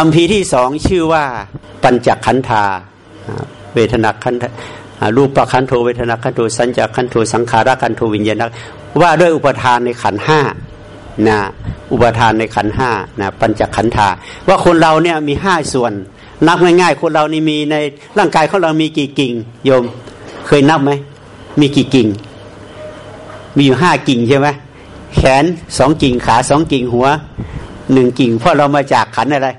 คำพีที่สองชื่อว่าปัญจขันธาเวทนาขันธรูปประคันโทเวทนาขันโทสัญญาขันโทสังขารขันโทวิญญาณว่าด้วยอุปทานในขันห้านะอุปทานในขันห้านะปัญจขันธาว่าคนเราเนี่ยมีห้าส่วน นับง่ายๆ คนเรานี่มีในร่างกายของเรามีกี่กิ่งโยม เคยนับไหมมีกี่กิ่ง มีอยู่ห้ากิ่งใช่ไหมแขนสองกิ่งขาสองกิ่งหัวหนึ่งกิ่งเพราะเรามาจากขันธ์อะไร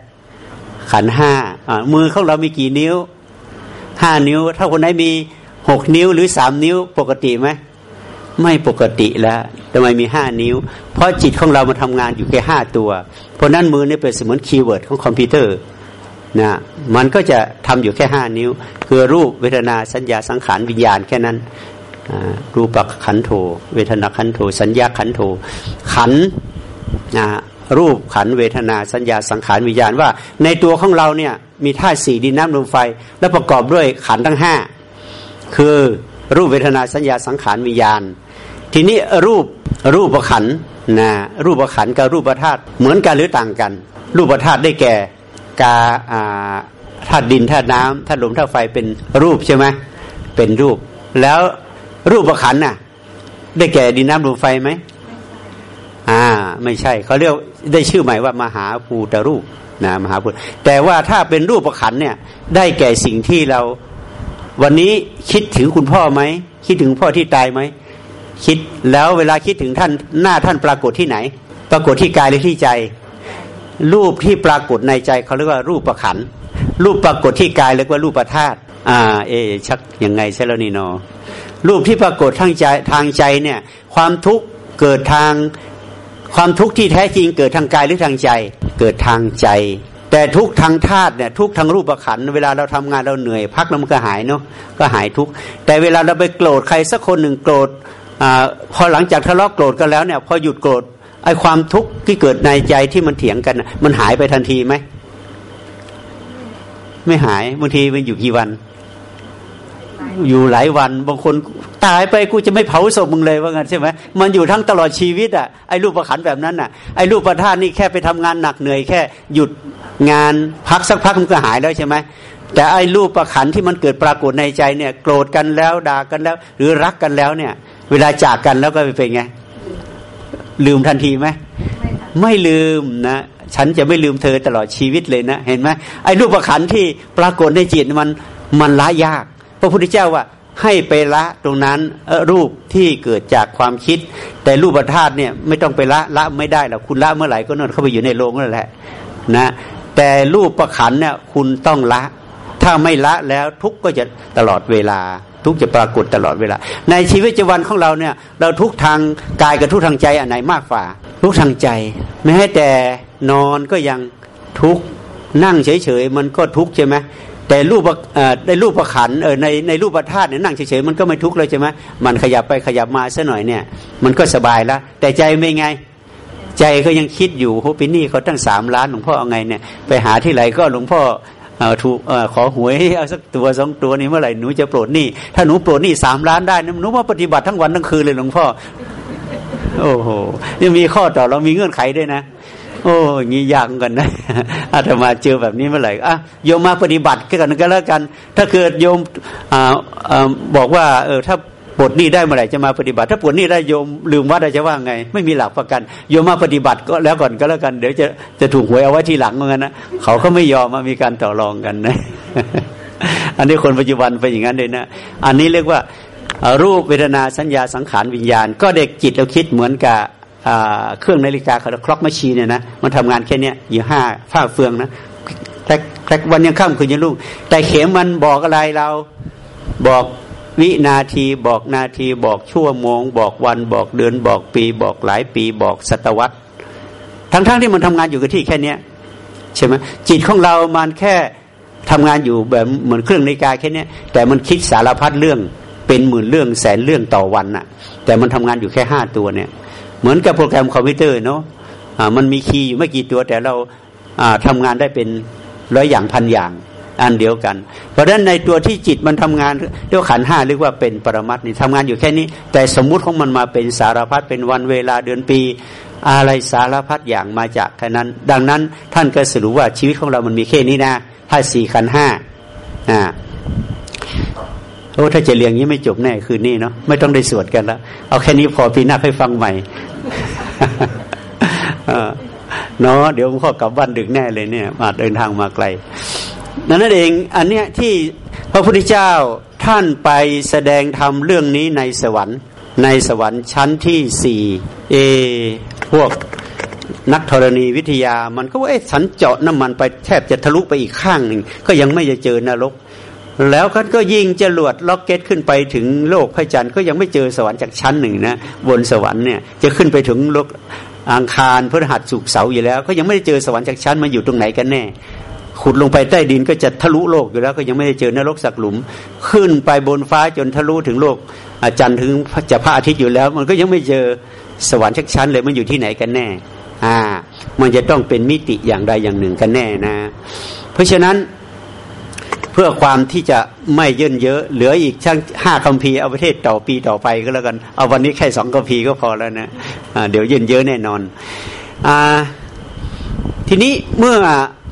ขันธ์ห้ามือของเรามีกี่นิ้วห้านิ้ว ถ้าคนไหนมีหกนิ้วหรือสามนิ้วปกติไหมไม่ปกติแล้วทำไมมีห้านิ้ว เพราะจิตของเรามาทำงานอยู่แค่ห้าตัว เพราะนั้นมือนี่เป็นเสมือนคีย์เวิร์ดของคอมพิวเตอร์นะมันก็จะทำอยู่แค่ห้านิ้ว คือรูปเวทนาสัญญาสังขารวิญญาณแค่นั้นรูปขันโทเวทนาขันโทสัญญาขันโทขันนะ รูปขันเวทนาสัญญาสังขารวิญญาณว่า ในตัวของเราเนี่ยมีธาตุสี่ดินน้ำลมไฟ และประกอบด้วยขันทั้งห้าคือรูปเวทนาสัญญาสังขารวิญญาณ ทีนี้รูปรูปขันนะรูปขันกับรูปธาตุเหมือนกันหรือต่างกัน รูปธาตุได้แก่กาธาตุดินธาตุน้ำธาตุลมธาตุไฟเป็นรูปใช่ไหมเป็นรูป แล้วรูปขันน่ะได้แก่ดินน้ำลมไฟไหม ไม่ใช่เขาเรียกได้ชื่อใหม่ว่ามหาภูตรูปนะมหาภูตแต่ว่าถ้าเป็นรูปประขันเนี่ย ได้แก่สิ่งที่เราวันนี้คิดถึงคุณพ่อไหมคิดถึงพ่อที่ตายไหมคิดแล้วเวลาคิดถึงท่านหน้าท่านปรากฏที่ไหน ปรากฏที่กายหรือที่ใจ รูปที่ปรากฏในใจเขาเรียกว่ารูปประขันรูปปรากฏที่กายเรียกว่ารูปประธาตอ่า เอ ชักยังไงใช่แล้วนี่นอรูปที่ปรากฏทางใจทางใจเนี่ย ความทุกข์เกิดทาง ความทุกข์ที่แท้จริงเกิดทางกายหรือทางใจ เกิดทางใจ แต่ทุกทางธาตุเนี่ยทุกทางรูปขันเวลาเราทำงานเราเหนื่อย พักแล้วมันก็หายเนาะก็หายทุกแต่เวลาเราไปโกรธใครสักคนหนึ่งโกรธอพอหลังจากทะเลาะโกรธกันแล้วเนี่ยพอหยุดโกรธไอ้ความทุกข์ที่เกิดในใจที่มันเถียงกัน มันหายไปทันทีไหมไม่หายบางทีมันอยู่กี่วัน อยู่หลายวันบางคนตายไปกูจะไม่เผาศพมึงเลยว่างั้นใช่ไหมมันอยู่ทั้งตลอดชีวิตอะไอ้รูปประขันแบบนั้นอะไอ้รูปประธานนี่แค่ไปทำงานหนักเหนื่อยแค่ หยุดงานพักสักพักมันก็หายแล้วใช่ไหมแต่ไอ้รูปประขันที่มันเกิดปรากฏในใจเนี่ยโกรธกันแล้วด่ากันแล้ว หรือรักกันแล้วเนี่ย เวลาจากกันแล้วก็เป็นไง ลืมทันทีไหมไม่ลืมนะฉันจะไม่ลืมเธอตลอดชีวิตเลยนะ เห็นไหมไอ้รูปประขันที่ปรากฏในจิตมันมันละยาก พระพุทธเจ้าว่าให้ไปละตรงนั้นรูปที่เกิดจากความคิด แต่รูปธาตุเนี่ยไม่ต้องไปละละไม่ได้หรอกคุณละเมื่อไหร่ก็นอนเข้าไปอยู่ในโลงนั่นแหละนะแต่รูปประขันเนี่ยคุณต้องละ ถ้าไม่ละแล้วทุกก็จะตลอดเวลา ทุกจะปรากฏตลอดเวลา ในชีวิตประจวันของเราเนี่ย เราทุกทางกายกับทุกทางใจอันไหนมากกว่า ทุกทางใจแม้แต่นอนก็ยังทุกนั่งเฉยๆมันก็ทุกใช่ไหม แต่รูปในรูปประขันเออในในรูปประธาตุเนี่ยนั่งเฉยๆมันก็ไม่ทุกข์เลยใช่ไหมมันขยับไปขยับมาซะหน่อยเนี่ย มันก็สบายแล้วแต่ใจไม่ไง ใจก็ยังคิดอยู่โหปีนี่เขาตั้งสามล้านหลวงพ่อเอาไงเนี่ยไปหาที่ไหนก็หลวงพ่อถูกขอหวยเอาสักตัวสองตัวนี้เมื่อไหร่หนูจะโปรดหนี้ถ้าหนูโปรดหนี้สามล้านได้หนูว่าปฏิบัติทั้งวันทั้งคืนเลยหลวงพ่อ โอ้โหยังมีข้อต่อเรามีเงื่อนไขด้วยนะ โอ้ยงี้ยากกันนะอาตมาเจอแบบนี้เมื่อไหร่อะโยมมาปฏิบัติกันก็แล้วกัน ถ้าเกิดโยมออบอกว่า เออถ้าปวดนี่ได้เมื่อไหร่จะมาปฏิบัติ ถ้าปวดนี่ได้โยมลืมวัดจะว่าไง ไม่มีหลักประกัน โยมมาปฏิบัติก็แล้วก่อนก็แล้วกัน เดี๋ยวจะจะถูกหวยเอาไว้ทีหลังเหมือนกันนะเขาก็ไม่ยอมมามีการต่อรองกันนะ อันนี้คนปัจจุบันเป็นอย่างนั้นเลยนะ อันนี้เรียกว่ารูปเวทนาสัญญาสังขารวิญญาณ ก็เด็กจิตเราคิดเหมือนกับ เครื่องนาฬิกาเขาคล็อกมาชีเนี่ยนะมันทำงานแค่เนี้ยอยู่ห้าฝ้าเฟืองนะแคลแคลวันยังข้ามคืนยังลูกแต่เข็มมันบอกอะไรเราบอกวินาทีบอกนาทีบอกชั่วโมง บอกวันบอกเดือนบอกปี บอกหลายปีบอกศตวรรษ ทั้งๆทที่มันทำงานอยู่กับที่แค่เนี้ยใช่ไหมจิตของเรามันแค่ทำงานอยู่แบบเหมือนเครื่องนาฬิกาแค่นี้แต่มันคิดสารพัดเรื่องเป็นหมื่นเรื่องแสนเรื่องต่อวันน่ะ แต่มันทำงานอยู่แค่ห้าตัวเนี่ย เหมือนกับโปรแกรมคอมพิวเตอร์เนาะมันมีคีย์อยู่ไม่กี่ตัวแต่เราทำงานได้เป็นร้อยอย่างพันอย่างอันเดียวกัน เพราะฉะนั้นในตัวที่จิตมันทำงานเรียกขันห้าเรียกว่าเป็นปรมัตนี่ทำงานอยู่แค่นี้ แต่สมมุติของมันมาเป็นสารพัดเป็นวันเวลาเดือนปี อะไรสารพัดอย่างมาจากแค่นั้น ดังนั้นท่านก็สรุปว่าชีวิตของเรามันมีแค่นี้นะธาสี่ขันห้าอ่า โอ้ถ้าจะเรียงนี้ไม่จบแน่คืนนี้เนาะไม่ต้องได้สวดกันล้วเอาแค่นี้พอปีหน้าให้ฟังใหม่เนาะเดี๋ยวผมขอกลับบ้านดึกแน่เลยเนี่ย มาเดินทางมาไกลนั่นเอง อันเนี้ยที่พระพุทธเจ้าท่านไปแสดงธรรมเรื่องนี้ในสวรรค์ ในสวรรค์ชั้นที่สี่เอพวกนักธรณีวิทยามันก็ว่าเอ๊ะสันเจาะน้ำมันไปแทบจะทะลุไปอีกข้างหนึ่งก็ยังไม่จะเจอนรก แล้วเขาก็ยิงจรวดล็อกเก็ตขึ้นไปถึงโลกพระจันทร์ก็ยังไม่เจอสวรรค์จากชั้นหนึ่งนะบนสวรรค์เนี่ยจะขึ้นไปถึงโลกอังคารพฤหัสสุกเสาอยู่แล้ว ก็ยังไม่ได้เจอสวรรค์จากชั้นมาอยู่ตรงไหนกันแน่ ขุดลงไปใต้ดินก็จะทะลุโลกอยู่แล้ว ก็ยังไม่ได้เจอนรกสักหลุม ขึ้นไปบนฟ้าจนทะลุถึงโลกอาจารย์ถึงจะพระอาทิตย์อยู่แล้ว มันก็ยังไม่เจอสวรรค์ชักชั้นเลยมันอยู่ที่ไหนกันแน่ อ่า มันจะต้องเป็นมิติอย่างใดอย่างหนึ่งกันแน่นะ เพราะฉะนั้น เพื่อความที่จะไม่เยินเยอะ เหลืออีกช่างห้าคัมภีร์เอาประเทศต่อปีต่อไปก็แล้วกัน เอาวันนี้แค่สองคัมภีร์ก็พอแล้วนะะเดี๋ยวเยินเยอะแน่นอนอทีนี้เมื่อ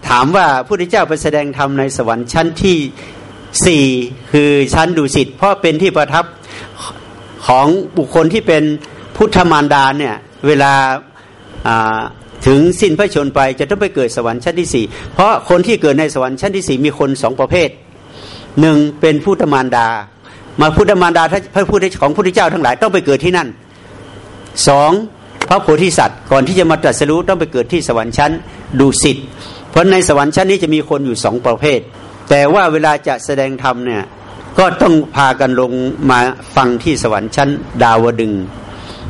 ถามว่าพระพุทธเจ้าไปแสดงธรรมในสวรรค์ชั้นที่สี่คือชั้นดุสิตเพราะเป็นที่ประทับของบุคคลที่เป็นพุทธมารดาเนี่ยเวลา ถึงสิ้นพระชนไปจะต้องไปเกิดสวรรค์ชั้นที่สี่เพราะคนที่เกิดในสวรรค์ชั้นที่สี่มีคนสองประเภทหนึ่งเป็นพุทธมารดา มาพุทธมารดาพระพุทธของพระพุทธเจ้าทั้งหลายต้องไปเกิดที่นั่นสองพระโพธิสัตว์ก่อนที่จะมาตรัสรู้ต้องไปเกิดที่สวรรค์ชั้นดุสิตเพราะในสวรรค์ชั้นนี้จะมีคนอยู่สองประเภท แต่ว่าเวลาจะแสดงธรรมเนี่ยก็ต้องพากันลงมาฟังที่สวรรค์ชั้นดาวดึง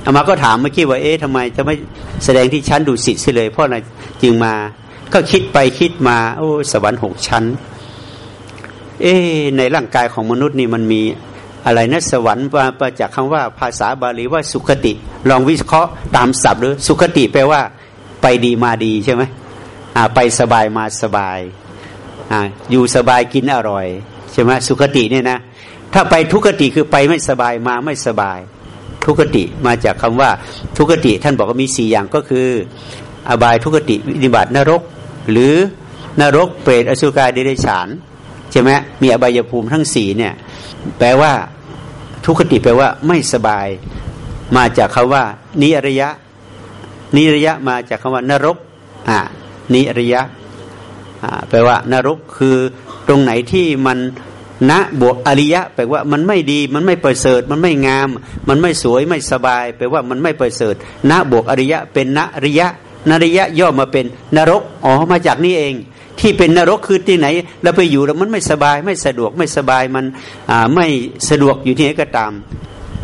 อามาก็ถามเมื่อกี้ว่าเอ๊ะทำไมจะไม่แสดงที่ชั้นดุสิตสิเลย เพราะอะไรจึงมา ก็คิดไปคิดมา โอ้สวรรค์หกชั้น เอ๊ในร่างกายของมนุษย์นี่มันมีอะไรนะสวรรค์มาจากคำว่าภาษาบาลีว่าสุขติ ลองวิเคราะห์ตามศัพท์หรือสุขติแปลว่า ไปดีมาดีใช่ไหมอ่าไปสบายมาสบายอ่าอยู่สบายกินอร่อยใช่ไหมสุขติเนี่ยนะถ้าไปทุกขติคือไปไม่สบายมาไม่สบาย ทุกติมาจากคำว่าทุกติ ท่านบอกว่ามีสี่อย่างก็คือ อบายทุกติวินิบัตินรก หรือนรกเปรตอสุกายเดรัจฉานใช่ไหมมีอบายภูมิทั้งสี่เนี่ยแปลว่าทุกติแปลว่าไม่สบายมาจากคาว่า นิริยะ นิริยะมาจากคำว่านรกอ่านิริยะแปลว่านรกคือตรงไหนที่มัน ณบวกอริยะแปลว่ามันไม่ดีมันไม่ประเสริฐมันไม่งาม มันไม่สวยไม่สบาย แปลว่ามันไม่ประเสริฐณบวกอริยะเป็นณริยะนริยะย่อมาเป็นนรกอ๋อมาจากนี่เอง ที่เป็นนรกคือที่ไหนเราไปอยู่แล้วมันไม่สบายไม่สะดวกไม่สบายมันไม่สะดวกอยู่ที่ไหนก็ตาม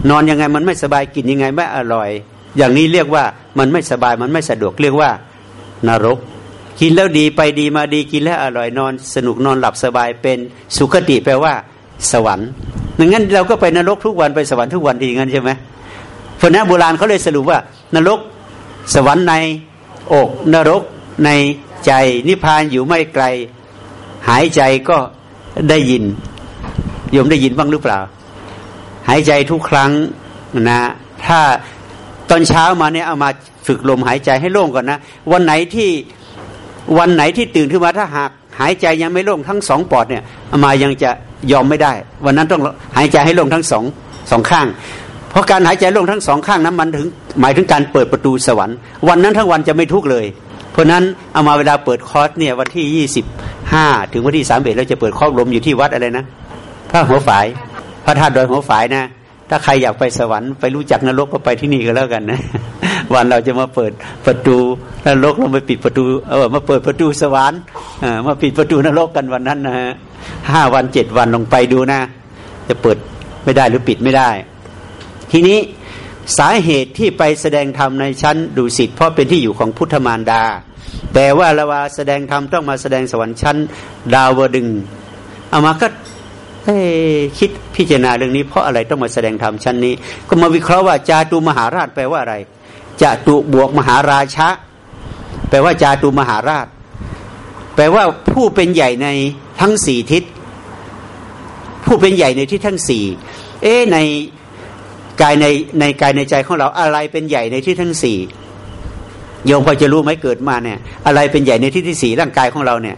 นอนยังไงมันไม่สบายกินยังไงไม่อร่อย อย่างนี้เรียกว่ามันไม่สบายมันไม่สะดวกเรียกว่านรก กินแล้วดีไปดีมาดีกินแล้วอร่อยนอน สนุกนอนหลับสบายเป็นสุขติแปลว่าสวรรค์ดังนั้นเราก็ไปนรกทุกวันไปสวรรค์ทุกวันทีงั้นใช่ไหมเพราะนั้นโบราณเขาเลยสรุปว่า นรกสวรรค์ในอกนรกในใจนิพพานอยู่ไม่ไกล หายใจก็ได้ยินโยมได้ยินบ้างหรือเปล่า หายใจทุกครั้งนะถ้าตอนเช้ามาเนี่ยเอามาฝึกลมหายใจให้โล่งก่อนนะ วันไหนที่ วันไหนที่ตื่นขึ้นมาถ้าหากหายใจยังไม่โล่งทั้งสองปอดเนี่ยมายังจะยอมไม่ได้ วันนั้นต้องหายใจให้โล่งทั้งสองสองข้าง เพราะการหายใจโล่งทั้งสองข้างนั้นมันถึงหมายถึงการเปิดประตูสวรรค์ วันนั้นทั้งวันจะไม่ทุกข์เลย เพราะนั้นเอามาเวลาเปิดคอร์สเนี่ยวันที่ยี่สิบห้าถึงวันที่สามเอ็ดเราจะเปิดคอร์สลมอยู่ที่วัดอะไรนะพระหัวฝายพระธาตุดอยหัวฝายนะ ถ้าใครอยากไปสวรรค์ไปรู้จักนรกก็ไปที่นี่ก็แล้วกันนะ วันเราจะมาเปิดประตูนรกเราไปปิดประตูเออมาเปิดประตูสวรรค์มาปิดประตูนรกกันวันนั้นนะฮะห้าวันเจ็ดวันลงไปดูนะ จะเปิดไม่ได้หรือปิดไม่ได้ ทีนี้สาเหตุที่ไปแสดงธรรมในชั้นดุสิตเพราะเป็นที่อยู่ของพุทธมารดา แต่ว่าละวาแสดงธรรมต้องมาแสดงสวรรค์ชั้น ดาวดึงเอามาก็คิดพิจารณาเรื่องนี้เพราะอะไรต้องมาแสดงธรรมชั้นนี้ ก็มาวิเคราะห์ว่าจาตุมหาราชแปลว่าอะไร จตุบวกมหาราชะ แปลว่าจาตุมหาราช แปลว่าผู้เป็นใหญ่ในทั้งสี่ทิศ ผู้เป็นใหญ่ในทิศทั้งสี่เอ๊ในกายในในกายในใจของเราอะไรเป็นใหญ่ในที่ทั้งสี่โยมพอจะรู้ไหมเกิดมาเนี่ย อะไรเป็นใหญ่ในที่ที่สี่ร่างกายของเราเนี่ย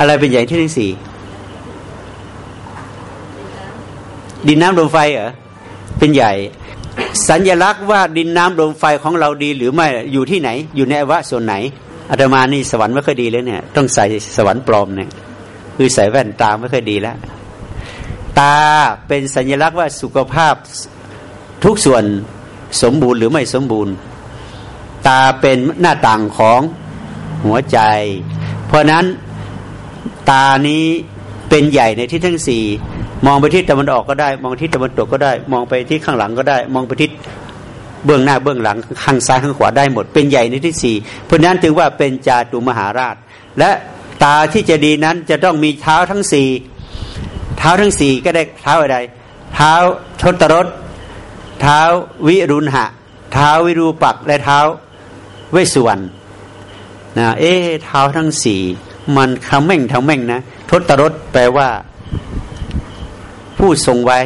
อะไรเป็นใหญ่ที่ที่สี่ ดินน้ำลมไฟเหรอเป็นใหญ่ สัญลักษณ์ว่าดินน้ำลมไฟของเราดีหรือไม่อยู่ที่ไหน อยู่ในอวะส่วนไหนอาตมานี่สวรรค์ไม่ค่อยดีเลยเนี่ย ต้องใส่สวรรค์ปลอมเนี่ยคือใส่แว่นตาไม่ค่อยดีแล้วตาเป็นสัญลักษณ์ว่าสุขภาพทุกส่วนสมบูรณ์หรือไม่สมบูรณ์ ตาเป็นหน้าต่างของหัวใจ เพราะนั้นตานี้เป็นใหญ่ในที่ทั้งสี่ มองไปที่ตะวันออกก็ได้ มองที่ตะวันตกก็ได้ มองไปที่ข้างหลังก็ได้ มองไปที่เบื้องหน้าเบื้องหลังข้างซ้ายข้างขวาได้หมด เป็นใหญ่ในที่สี่เพราะนั้นถือว่าเป็นจาตุมหาราช และตาที่จะดีนั้นจะต้องมีเท้าทั้งสี่เท้าทั้งสี่ก็ได้เท้าอะไรเท้าทศรถเท้าวิรุณหะ เท้าวิรูปักและเท้าเวสุวรรณนะเอ๊เท้าทั้งสี่มันคำแม่งทำแม่งนะทศรถแปลว่า ผู้ทรงไว้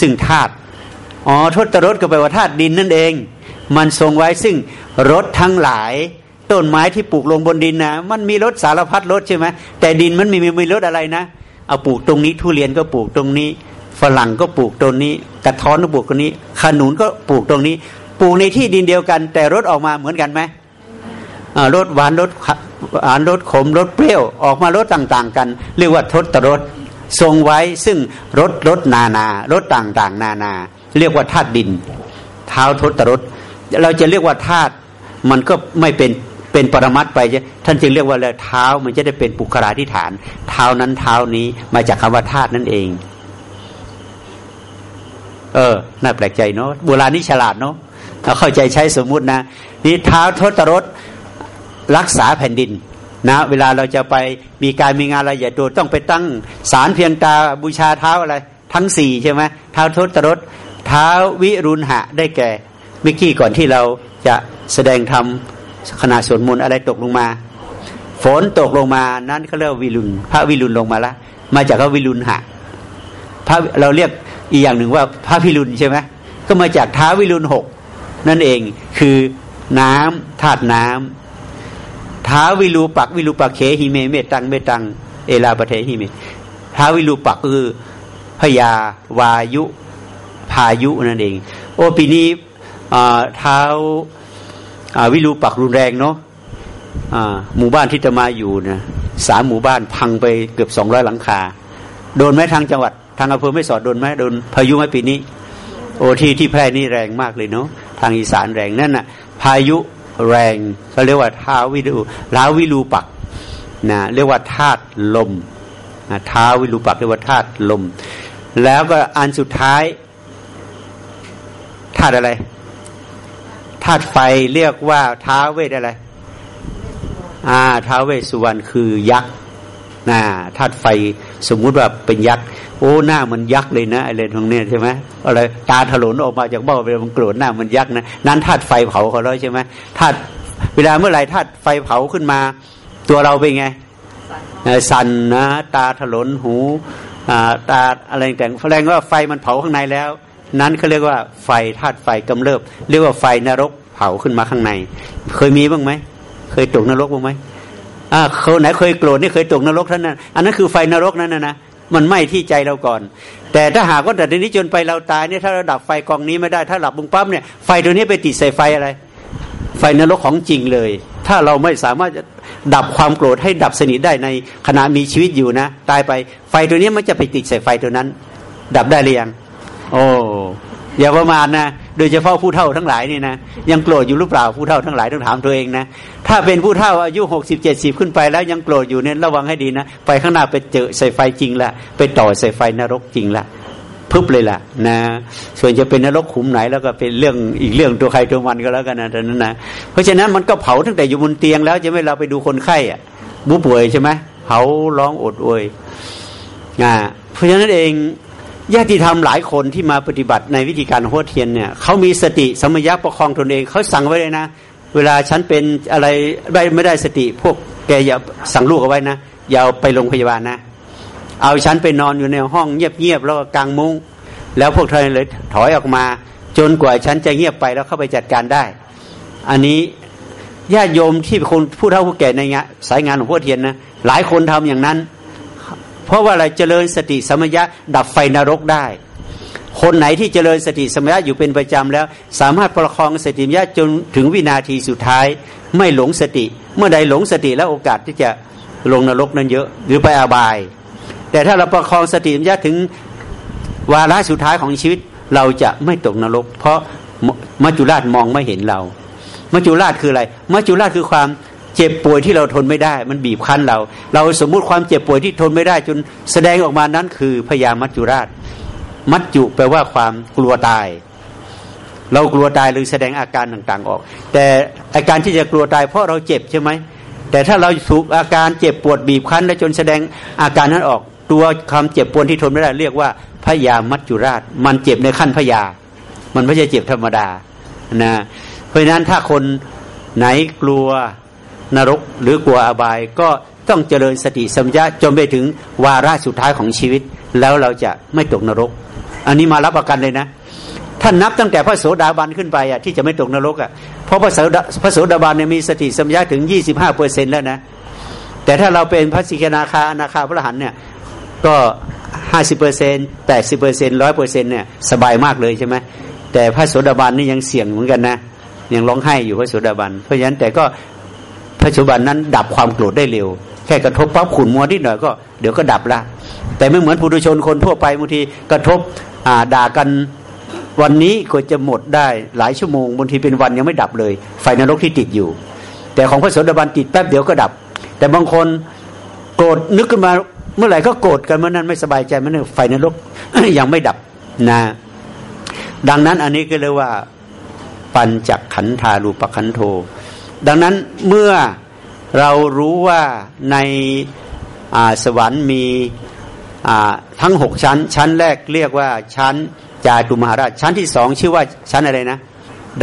ซึ่งธาตุอ๋อทศรถก็แปลว่าธาตุดินนั่นเอง มันทรงไว้ซึ่งรถทั้งหลาย ต้นไม้ที่ปลูกลงบนดินนะมันมีรถสารพัดรถใช่ไหมแต่ดินมันมีมีรถอะไรนะ เอาปลูกตรงนี้ทุเรียนก็ปลูกตรงนี้ ฝรั่งก็ปลูกตรงนี้กระท้อนก็ปลูกตรงนี้ ขนุนก็ปลูกตรงนี้ ปลูกในที่ดินเดียวกัน แต่รสออกมาเหมือนกันไหมรสหวานรสหวานรสขมรสเปรี้ยวออกมารสต่าง ๆ กัน เรียกว่าทศรส ทรงไว้ซึ่งรสรสนานารสต่างๆ นานา เรียกว่าธาตุดิน เท้าทศรสเราจะเรียกว่าธาตุมันก็ไม่เป็นเป็นปรมัตไปท่านจึงเรียกว่าเท้ามันจะได้เป็นปุคราธิฐาน เท้านั้นเท้านี้มาจากคำว่าธาตุนั่นเอง เออ น่าแปลกใจเนาะโบราณนี่ฉลาดเนาะเราเข้าใจใช้สมมุตินะนี่เท้าทศรถรักษาแผ่นดิน นะ เวลาเราจะไปมีการมีงานอะไรใหญ่โตต้องไปตั้งศาลเพียงตาบูชาเท้าอะไร ทั้งสี่ใช่ไหมเท้าทศรถเท้าวิรุณหะได้แก่เมื่อกี้ก่อนที่เราจะแสดงธรรมขณะสวดมนต์อะไรตกลงมา ฝนตกลงมานั้นเขาเรียกวิรุณพระวิรุณลงมาละมาจากพระวิรุณหะพระเราเรียกอีกอย่างหนึ่งว่าพระพิรุณใช่ไหมก็มาจากท้าวิรุณหกนั่นเองคือน้ำธาตุน้ำ ท้าวิรูปักวิรูปักเขหิเมเมตังเมตัง เอลาปเทหิเมท้าวิรูปักคือพยาวายุพายุนั่นเอง โอปีนี้เท้าวิรูปักรุนแรงเนาะหมู่บ้านที่จะมาอยู่นะสามหมู่บ้านพังไปเกือบสองร้อยหลังคา โดนไหมทางจังหวัด ทางอำเภอไม่สอดโดนไหมโดนพายุไหมปีนี้ โอ้ที่ที่แพร่นี่แรงมากเลยเนาะทางอีสานแรงนั่นน่ะ พายุ แรงเขาเรียกว่าท้าวิรูล้าวิรูปักนะเรียกว่าธาตุลมนะท้าวิรูปักเรียกว่าธาตุลม แล้วก็อันสุดท้ายธาตุอะไรธาตุไฟเรียกว่าท้าเวทอะไรอ่าท้าเวสสุวรรณคือยักษ์นะธาตุไฟ สมมุติว่าเป็นยักษ์โอ้หน้ามันยักษ์เลยนะอะไรตรงนี้ใช่ไหมอะไรตาถลนออกมาจากเบ้าเวลามันโกรธหน้ามันยักษ์นะนั้นธาตุไฟเผาเขาแล้วใช่ไหมธาตุเวลาเมื่อไหร่ธาตุไฟเผาขึ้นมา ตัวเราเป็นไงสั่นนะ ตาถลนหูตาอะไรแต่งแสดงว่าไฟมันเผาข้างในแล้ว นั้นเขาเรียกว่าไฟธาตุไฟกำเริบ เรียกว่าไฟนรกเผาขึ้นมาข้างใน เคยมีบ้างไหมเคยตกนรกบ้างไหม อ่าเขาไหนเคยโกรธนี่เคยตกนรกท่านนั้นอันนั้นคือไฟนรกนั่นนะนะมันไหม้ที่ใจเราก่อน แต่ถ้าหากว่าแต่ทีนี้จนไปเราตายเนี่ยถ้าเราดับไฟกองนี้ไม่ได้ถ้าหลับบุงปั๊บเนี่ยไฟตัวนี้ไปติดใส่ไฟอะไร ไฟนรกของจริงเลย ถ้าเราไม่สามารถจะดับความโกรธให้ดับสนิทได้ในขณะมีชีวิตอยู่นะ ตายไปไฟตัวนี้มันจะไปติดใส่ไฟตัวนั้น ดับได้หรือยังโอ้อย่าประมาณนะ โดยเฉพาะผู้เฒ่าทั้งหลายนี่นะยังโกรธอยู่หรือเปล่าผู้เฒ่าทั้งหลายต้องถามตัวเองนะถ้าเป็นผู้เฒ่าอายุหกสิบเจ็ดสิบขึ้นไปแล้วยังโกรธอยู่เนี่ยระวังให้ดีนะไปข้างหน้าไปเจอใส่ไฟจริงละไปต่อใส่ไฟนรกจริงละพึบเลยล่ะนะส่วนจะเป็นนรกขุมไหนแล้วก็เป็นเรื่องอีกเรื่องตัวใครตัวมันก็แล้วกันนะตอนนั้นนะเพราะฉะนั้นมันก็เผาตั้งแต่อยู่บนเตียงแล้วจะไม่เราไปดูคนไข้อะบุป่วยใช่ไหมเผาร้องอดโวยอ่าเพราะฉะนั้นเอง ญาติธรรมหลายคนที่มาปฏิบัติในวิธีการโหดเทียนเนี่ยเขามีสติสมัยะประคองตนเองเขาสั่งไว้เลยนะ เวลาฉันเป็นอะไรไม่ไม่ได้สติ พวกแกอย่าสั่งลูกเอาไว้นะอย่าไปโรงพยาบาลนะ เอาฉันไปนอนอยู่ในห้องเงียบๆแล้วกางมุ้ง แล้วพวกเธอเลยถอยออกมา จนกว่าฉันจะเงียบไปแล้วเข้าไปจัดการได้ อันนี้ญาติโยมที่เป็นคนผู้เฒ่าผู้แก่ในงานสายงานของพ่อเทียนนะหลายคนทำอย่างนั้น เพราะว่าอะไรเจริญสติสมัยะดับไฟนรกได้ คนไหนที่เจริญสติสมัยะอยู่เป็นประจำแล้ว สามารถประคองสติสมัยะจนถึงวินาทีสุดท้าย ไม่หลงสติ เมื่อใดหลงสติแล้วโอกาสที่จะลงนรกนั้นเยอะ หรือไปอาบาย แต่ถ้าเราประคองสติสมัยะถึงวาระสุดท้ายของชีวิตเราจะไม่ตกนรก เพราะมัจจุราชมองไม่เห็นเรา มัจจุราชคืออะไร มัจจุราชคือความ เจ็บป่วยที่เราทนไม่ได้ มันบีบคั้นเรา เราสมมุติความเจ็บป่วยที่ทนไม่ได้ จนแสดงออกมานั้นคือพยามัจจุราช มัจจุแปลว่าความกลัวตาย เรากลัวตายหรือแสดงอาการต่างๆออก แต่อาการที่จะกลัวตายเพราะเราเจ็บใช่ไหมแต่ถ้าเราถูกอาการเจ็บปวดบีบคั้น และจนแสดงอาการนั้นออก ตัวความเจ็บปวดที่ทนไม่ได้เรียกว่าพยามัจจุราช มันเจ็บในขั้นพยา มันไม่ใช่เจ็บธรรมดานะเพราะฉะนั้นถ้าคนไหนกลัว นรกหรือกลัวอบายก็ต้องเจริญสติสัมยาจนไปถึงวาระสุดท้ายของชีวิต แล้วเราจะไม่ตกนรก อันนี้มารับประกันเลยนะท่านนับตั้งแต่พระโสดาบันขึ้นไปอะที่จะไม่ตกนรกอะเพราะพระโสดาพระโสดาบันเนี่ยมีสติสัมยาถึงยี่สิบห้าเปอร์เซ็นแล้วนะแต่ถ้าเราเป็นพระสิกนาคาอนาคาพระหันเนี่ยก็ห้าสิบเปอร์เซ็นแปดสิบเปอร์เซ็นร้อยเปอร์เซ็นเนี่ยสบายมากเลยใช่ไหมแต่พระโสดาบันนี่ยังเสี่ยงเหมือนกันนะยังร้องไห้อยู่พระโสดาบัน เพราะฉะนั้นแต่ก็ พระโสดาบันนั้นดับความโกรธได้เร็ว แค่กระทบปั๊บขุนมัวนิดหน่อยก็เดี๋ยวก็ดับละ แต่ไม่เหมือนผู้ดุชนคนทั่วไปบางทีกระทบด่ากันวันนี้ก็จะหมดได้หลายชั่วโมงบางทีเป็นวันยังไม่ดับเลย ไฟนรกที่ติดอยู่ แต่ของพระโสดาบันติดแป๊บเดียวก็ดับ แต่บางคนโกรธนึกขึ้นมาเมื่อไหร่ก็โกรธกันเมื่อนั้นไม่สบายใจเมื่อนั้นไฟนรกยังไม่ดับนะ ดังนั้นอันนี้ก็เรียกว่า ปัญจขันธารูปขันโท ดังนั้นเมื่อเรารู้ว่าในสวรรค์มีทั้งหกชั้น ชั้นแรกเรียกว่าชั้นจาตุมหาราช ชั้นที่สองชื่อว่าชั้นอะไรนะ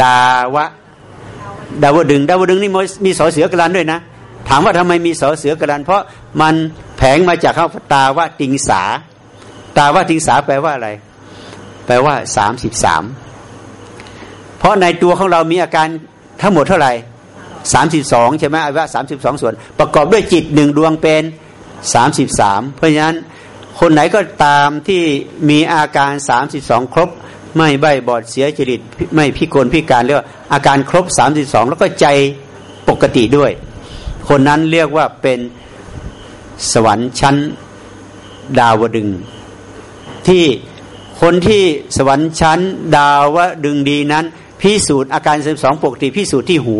ดาวะ ดาวดึง ดาวดึงนี่มีสอเสือกรันด้วยนะ ถามว่าทำไมมีสอเสือกรัน เพราะมันแผงมาจากข้าตาวะติงสา ตาวะติงสาแปลว่าอะไร แปลว่าสามสิบสามเพราะในตัวของเรามีอาการทั้งหมดเท่าไหร่ สามสิบสองใช่ไหมอวัยวะสามสิบสองส่วน ประกอบด้วยจิตหนึ่งดวงเป็นสามสิบสามเพราะฉะนั้นคนไหนก็ตามที่มีอาการสามสิบสองครบ ไม่ใบบอดเสียจริตไม่พิกลพิการเรียกว่าอาการครบสามสิบสองแล้วก็ใจปกติด้วย คนนั้นเรียกว่าเป็นสวรรค์ชั้นดาวดึง ที่คนที่สวรรค์ชั้นดาวดึงดีนั้น พิสูจน์อาการสิบสองปกติพิสูจน์ที่หู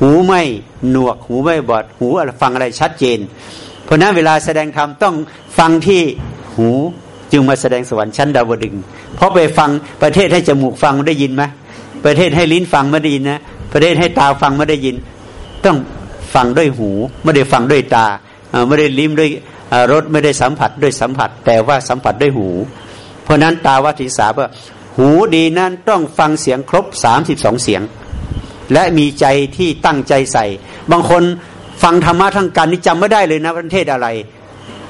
หูไม่หนวก หูไม่บอด หูฟังอะไรชัดเจน เพราะนั้นเวลาแสดงธรรมต้องฟังที่หูจึงมาแสดงสวรรค์ชั้นดาวดึง เพราะไปฟังประเทศให้จมูกฟังได้ยินไหมประเทศให้ลิ้นฟังไม่ได้ยินนะประเทศให้ตาฟังไม่ได้ยิน ต้องฟังด้วยหู ไม่ได้ฟังด้วยตาไม่ได้ลิ้มด้วยรสไม่ได้สัมผัสด้วยสัมผัส แต่ว่าสัมผัสด้วยหู เพราะนั้นตาวัติสาว่าหูดีนั้นต้องฟังเสียงครบสามสิบสองเสียง และมีใจที่ตั้งใจใส่ บางคนฟังธรรมะทั้งการนี่จำไม่ได้เลยนะประเทศอะไร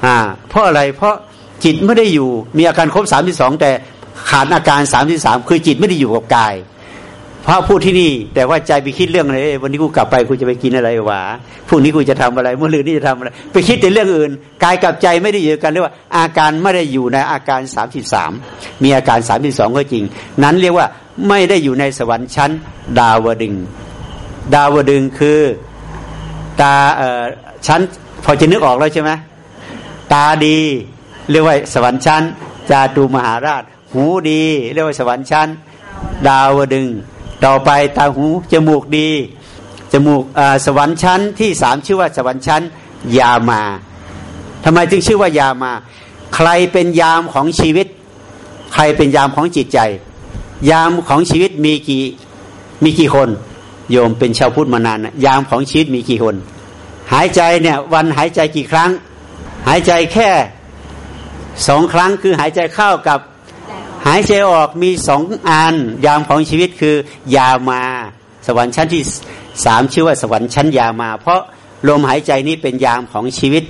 อ่าเพราะอะไรเพราะจิตไม่ได้อยู่มีอาการครบสามสิบสองแต่ขาดอาการสามสิบสามคือจิตไม่ได้อยู่กับกายพระพูดที่นี่ แต่ว่าใจไปคิดเรื่องอะไรวันนี้กูกลับไปกูจะไปกินอะไรวะพรุ่งนี้กูจะทำอะไรเมื่อรืนนี้จะทำอะไร ไปคิดแต่เรื่องอื่นกายกับใจไม่ได้อยู่กันเรียกว่า อาการไม่ได้อยู่ในอาการสามสิบสามมีอาการสามสิบสองก็จริง นั้นเรียกว่า ไม่ได้อยู่ในสวรรค์ชั้น ดาวดึง ดาวดึงคือตาเอ่อชั้น พอจะนึกออกแล้วใช่ไหมตาดี เรียกว่าสวรรค์ชั้น จาตุมหาราช หูดี เรียกว่าสวรรค์ชั้น ดาวดึง ต่อไปตาหูจมูกดีจมูกสวรรค์ชั้นที่สามชื่อว่าสวรรค์ชั้น ยามาทำไมจึงชื่อว่ายามา ใครเป็นยามของชีวิต ใครเป็นยามของจิตใจ ยามของชีวิตมีกี่มีกี่คน โยมเป็นชาวพุทธมานานยามของชีวิตมีกี่คน หายใจเนี่ยวันหายใจกี่ครั้ง หายใจแค่สองครั้งคือหายใจเข้ากับหายใจออกมีสองอัน ยามของชีวิตคือยามา สวรรค์ชั้นที่สามชื่อว่าสวรรค์ชั้นยามา เพราะลมหายใจนี้เป็นยามของชีวิต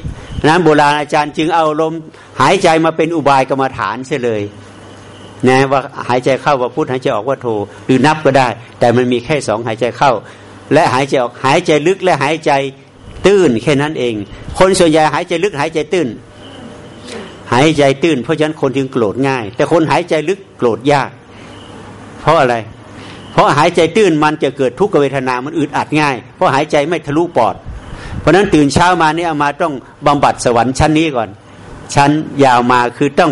นั้นโบราณอาจารย์จึงเอาลมหายใจมาเป็นอุบายกรรมฐานเสียเลย นะว่าหายใจเข้าว่าพุทหายใจออกว่าโทหรือนับก็ได้ แต่มันมีแค่สองหายใจเข้า และหายใจออกหายใจลึกและหายใจตื้นแค่นั้นเอง คนส่วนใหญ่หายใจลึกหายใจตื้น หายใจตื้น เพราะฉะนั้นคนถึงโกรธง่าย แต่คนหายใจลึกโกรธยาก เพราะอะไร เพราะหายใจตื้นมันจะเกิดทุกขเวทนา มันอึดอัดง่าย เพราะหายใจไม่ทะลุปอด เพราะนั้นตื่นเช้ามาเนี่ยมาต้องบำบัดสวรรค์ชั้นนี้ก่อน ชั้นยาวมาคือต้อง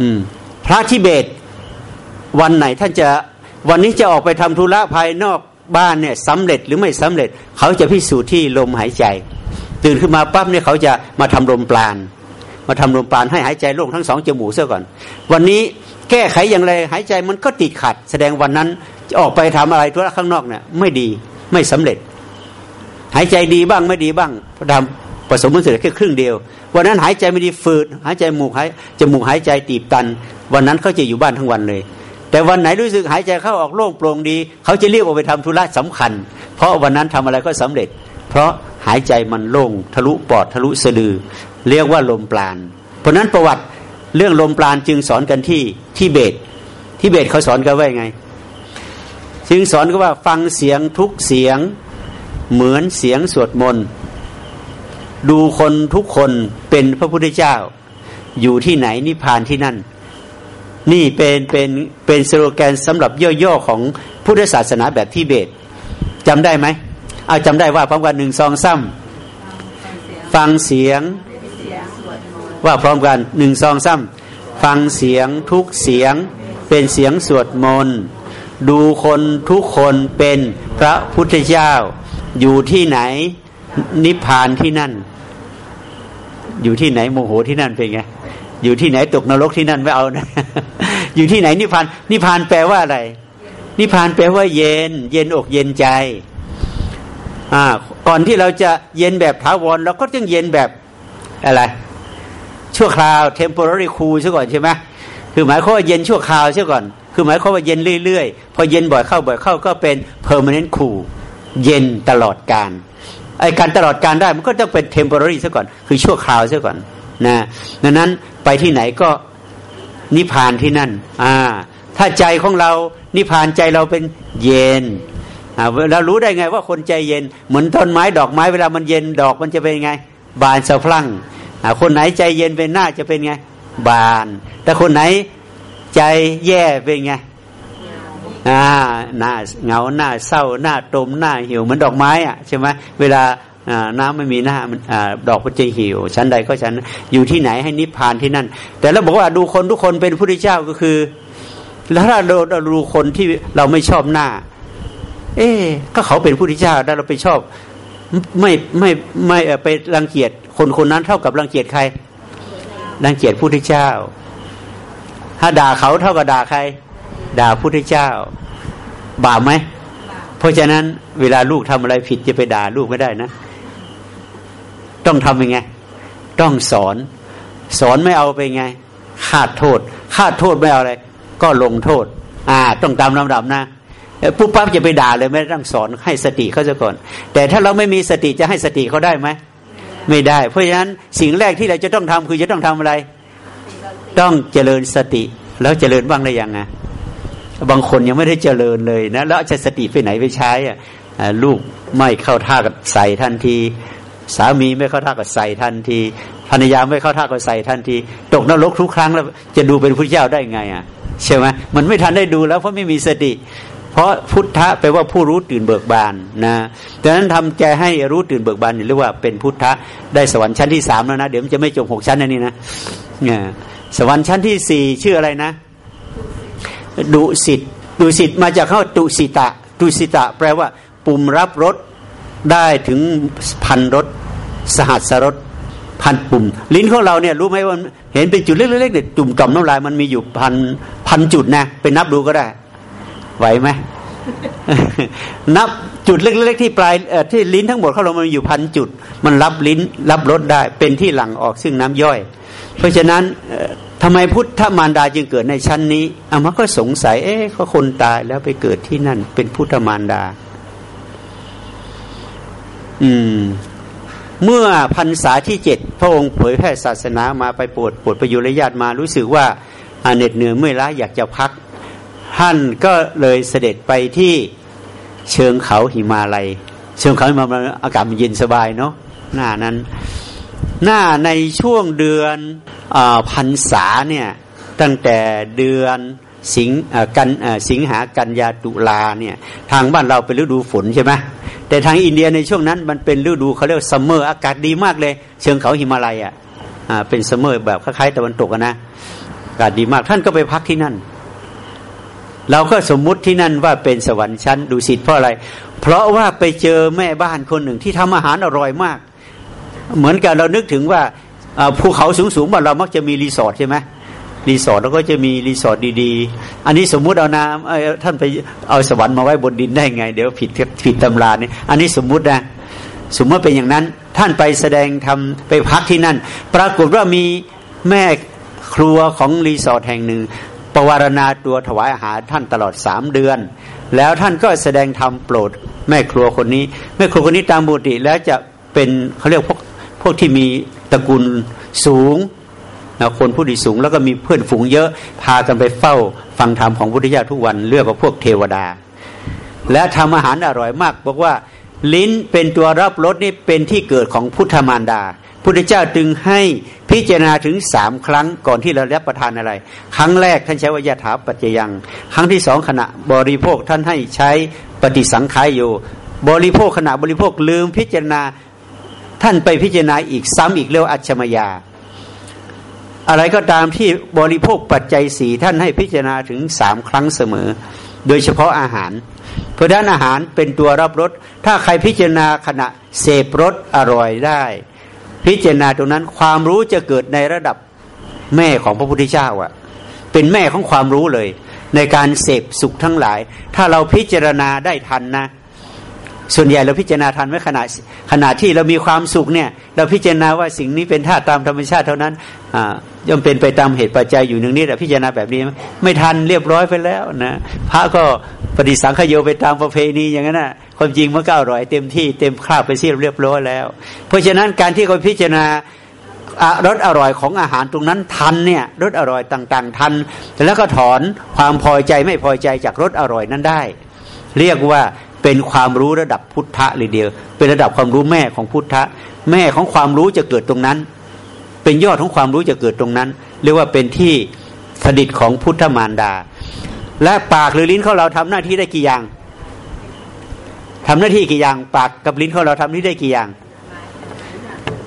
อืม พระทิเบตวันไหนท่านจะวันนี้จะออกไปทำธุระภายนอกบ้านเนี่ยสำเร็จหรือไม่สำเร็จ เขาจะพิสูจน์ที่ลมหายใจ ตื่นขึ้นมาปั๊บเนี่ยเขาจะมาทำลมปราณมาทำลมปราณให้หายใจโล่งทั้งสองจมูกเสียก่อน วันนี้แก้ไขอย่างไรหายใจมันก็ติดขัด แสดงวันนั้นจะออกไปทำอะไรธุระข้างนอกเนี่ยไม่ดีไม่สำเร็จ หายใจดีบ้างไม่ดีบ้างพอทำ ผสมมันเสร็จแค่ครึ่งเดียว วันนั้นหายใจไม่ดีฝืด หายใจหมูกหายจมูกหายใจตีบตัน วันนั้นเขาจะอยู่บ้านทั้งวันเลย แต่วันไหนรู้สึกหายใจเข้าออกโล่งโปร่งดี เขาจะเรียกออกไปทำธุระสำคัญ เพราะวันนั้นทำอะไรก็สำเร็จ เพราะหายใจมันโล่งทะลุปอดทะลุสะดือ เรียกว่าลมปราณเพราะนั้นประวัติเรื่องลมปราณจึงสอนกันที่ที่เบตที่เบตเขาสอนกันว่าไง จึงสอนกันว่าฟังเสียงทุกเสียงเหมือนเสียงสวดมนต์ ดูคนทุกคนเป็นพระพุทธเจ้า อยู่ที่ไหนนิพพานที่นั่น นี่เป็นเป็นเป็นสโลแกนสำหรับย่อๆของพุทธศาสนาแบบทิเบตจำได้ไหมเอาจำได้ว่าพร้อมกันหนึ่งซองซ้ำฟังเสียง ว่าพร้อมกันหนึ่งซองซ้ำฟังเสียงทุกเสียง เป็นเสียงสวดมนต์ดูคนทุกคนเป็นพระพุทธเจ้า อยู่ที่ไหนนิพพานที่นั่น อยู่ที่ไหนโมโหที่นั่นเป็นไงอยู่ที่ไหนตกนรกที่นั่นไม่เอานะ อยู่ที่ไหนนิพพานนิพพานแปลว่าอะไร นิพพานแปลว่าเย็น เย็นอกเย็นใจอ่าก่อนที่เราจะเย็นแบบถาวรเราก็ต้องเย็นแบบอะไร ชั่วคราว temporary cool ซะก่อนใช่ไหมคือหมายความว่าเย็นชั่วคราวซะก่อน คือหมายความว่าเย็นเรื่อยๆ พอเย็นบ่อยเข้าบ่อยเข้าก็เป็น permanent cool เย็นตลอดการ ไอการตลอดการได้มันก็ต้องเป็น temporary ซะก่อน คือชั่วคราวซะก่อนนะดังนั้นไปที่ไหนก็นิพานที่นั่น อ่า ถ้าใจของเรานิพพานใจเราเป็นเย็นอ่าเรารู้ได้ไงว่าคนใจเย็น เหมือนต้นไม้ดอกไม้เวลามันเย็นดอกมันจะเป็นไง บานสะพรั่งอ่าคนไหนใจเย็นเป็นหน้าจะเป็นไง บาน แต่คนไหนใจแย่เป็นไง อ่าหน้าเหงาหน้าเศร้าหน้าตมหน้าหี่ยวเหมือนดอกไม้อะใช่ไหมเวลาน้ำไม่มีหน้าอดอกก็จะหิวชั้นใดก็ชั้นอยู่ที่ไหนให้นิพพานที่นั่น แต่เราบอกว่าดูคนทุกคนเป็นพระพุทธเจ้าก็คือ แล้วถ้าเราดูคนที่เราไม่ชอบหน้า เอ๊ก็เขาเป็นพระพุทธเจ้าแล้วเราไปชอบ ไม่ไม่ไม่ไปรังเกียจคนคนนั้นเท่ากับรังเกียจใครรังเกียจพระพุทธเจ้า ถ้าด่าเขาเท่ากับด่าใคร ด่าพระพุทธเจ้า บาปไหม เพราะฉะนั้นเวลาลูกทำอะไรผิดจะไปด่าลูกไม่ได้นะ ต้องทำยังไง ต้องสอน สอนไม่เอาไปไงคาดโทษคาดโทษไม่เอาอะไร ก็ลงโทษ อ่า ต้องตามลำดับนะปุ๊บปั๊บจะไปด่าเลยไม่ต้องสอนให้สติเขาซะก่อน แต่ถ้าเราไม่มีสติจะให้สติเขาได้ไหมไม่ได้ เพราะฉะนั้นสิ่งแรกที่เราจะต้องทำคือจะต้องทำอะไร ต้องเจริญสติ แล้วเจริญบ้างได้ยังไง บางคนยังไม่ได้เจริญเลยนะแล้วจะสติไปไหนไปใช้อะลูกไม่เข้าท่ากับใส่ทันที สามีไม่เข้าท่ากับใส่ทันทีภรรยาไม่เข้าท่ากับใส่ทันที ตกนรกทุกครั้งแล้วจะดูเป็นพระเจ้าได้ไงอะใช่ไหมมันไม่ทันได้ดูแล้วเพราะไม่มีสติ เพราะพุทธะแปลว่าผู้รู้ตื่นเบิกบานนะดังนั้นทำใจให้รู้ตื่นเบิกบานเรียกว่าเป็นพุทธะได้สวรรค์ชั้นที่สามแล้วนะเดี๋ยวมันจะไม่จบหกชั้นนะนี่นะเนี่ยสวรรค์ชั้นที่สี่ชื่ออะไรนะ ดุสิตดุสิตมาจากข้าตุสิตะตุสิตะ แปลว่า ปุ่มรับรสได้ถึงพันรถสหัสรถพันปุ่ม ลิ้นของเราเนี่ยรู้ไหมว่าเห็นเป็นจุดเล็กๆเนี่ยจุ่มต่อมน้ำลายมันมีอยู่พันพันจุดนะไปนับดูก็ได้ ไหวไหมนับจุดเล็กๆที่ปลายที่ลิ้นทั้งหมดเขาเรามันอยู่พันจุด มันรับลิ้นรับรสได้เป็นที่หลั่งออกซึ่งน้ำย่อย เพราะฉะนั้น ทำไมพุทธมารดาจึงเกิดในชั้นนี้อามาก็สงสัย เอ๊ะเขาคนตายแล้วไปเกิดที่นั่น เป็นพุทธมารดา อืม เมื่อพรรษาที่เจ็ดพระองค์เผยแพร่ศาสนามาไปปวดปวดประยุรญาติมารู้สึกว่าเหน็ดเหนื่อยเมื่อยล้าอยากจะพัก ท่านก็เลยเสด็จไปที่เชิงเขาหิมาลัย เชิงเขาหิมาลัยอากาศมันเย็นสบายเนาะหน้านั้น หน้าในช่วงเดือนเออพรรษาเนี่ยตั้งแต่เดือนสิงกันสิงหากันยาตุลาเนี่ยทางบ้านเราเป็นฤดูฝนใช่ไหมแต่ทางอินเดียในช่วงนั้นมันเป็นฤดูเขาเรียก summer อากาศดีมากเลย เชิงเขาหิมาลัยอะเป็น summer แบบคล้ายๆตะวันตกนะอากาศดีมากท่านก็ไปพักที่นั่น เราก็สมมุติที่นั่นว่าเป็นสวรรค์ชั้นดูสิทธิ์เพราะอะไร เพราะว่าไปเจอแม่บ้านคนหนึ่งที่ทำอาหารอร่อยมาก เหมือนกับเรานึกถึงว่าภูเขาสูงๆบ้านเรามักจะมีรีสอร์ทใช่ไหมรีสอร์ทแล้วก็จะมีรีสอร์ทดีๆ อันนี้สมมุติเอานะท่านไปเอาสวรรค์มาไว้บนดินได้ไง เดี๋ยวผิดผิดตำราเนี่ยอันนี้สมมุตินะสมมติเป็นอย่างนั้น ท่านไปแสดงธรรมไปพักที่นั่น ปรากฏว่ามีแม่ครัวของรีสอร์ทแห่งหนึ่งประวารณาตัวถวายอาหารท่านตลอดสามเดือน แล้วท่านก็แสดงธรรมโปรด แม่ครัวคนนี้ แม่ครัวคนนี้ตามบุตรแล้วจะเป็นเขาเรียกพวก พวกที่มีตระกูลสูงนะคนผู้ดีสูงแล้วก็มีเพื่อนฝูงเยอะ พากันไปเฝ้าฟังธรรมของพุทธเจ้าทุกวันเลือกกับพวกเทวดา และทำอาหารอร่อยมาก บอกว่าลิ้นเป็นตัวรับรสนี่เป็นที่เกิดของพุทธมารดา พุทธเจ้าจึงให้พิจารณาถึงสามครั้งก่อนที่เรารับประทานอะไร ครั้งแรกท่านใช้วิยาถาปัจจยัง ครั้งที่สองขณะบริโภคท่านให้ใช้ปฏิสังขายอยู่ บริโภคขณะบริโภคลืมพิจารณา ท่านไปพิจารณาอีกซ้ำอีกเรียกอัจฉมยา อะไรก็ตามที่บริโภคปัจจัยสีท่านให้พิจารณาถึงสามครั้งเสมอ โดยเฉพาะอาหาร เพราะด้านอาหารเป็นตัวรับรสถ้าใครพิจารณาขณะเสพรสอร่อยได้ พิจารณาตรงนั้นความรู้จะเกิดในระดับแม่ของพระพุทธเจ้าอะเป็นแม่ของความรู้เลย ในการเสพสุขทั้งหลาย ถ้าเราพิจารณาได้ทันนะ ส่วนใหญ่เราพิจารณาทันไว้ขณะขณะที่เรามีความสุขเนี่ย เราพิจารณาว่าสิ่งนี้เป็นธาตุตามธรรมชาติเท่านั้นอ่าย่อมเป็นไปตามเหตุปัจจัยอยู่หนึ่งนี้แต่พิจารณาแบบนี้ไม่ทันเรียบร้อยไปแล้วนะพระก็ปฏิสังขโยไปตามประเพณีอย่างนั้นนะความจริงมันก็อร่อยเต็มที่เต็มคราบไปเสียเรียบร้อยแล้ว เพราะฉะนั้นการที่เขาพิจารณารสอร่อยของอาหารตรงนั้นทันเนี่ยรสอร่อยต่างๆ ทัน แล้วก็ถอนความพอใจไม่พอใจจากรสอร่อยนั้นได้ เรียกว่า เป็นความรู้ระดับพุทธะเลยเดียว เป็นระดับความรู้แม่ของพุทธะ แม่ของความรู้จะเกิดตรงนั้น เป็นยอดของความรู้จะเกิดตรงนั้น เรียกว่าเป็นที่สดิตของพุทธมารดา และปากหรือลิ้นของเราทำหน้าที่ได้กี่อย่างทำหน้าที่กี่อย่าง ปากกับลิ้นของเราทำหน้าที่ได้กี่อย่าง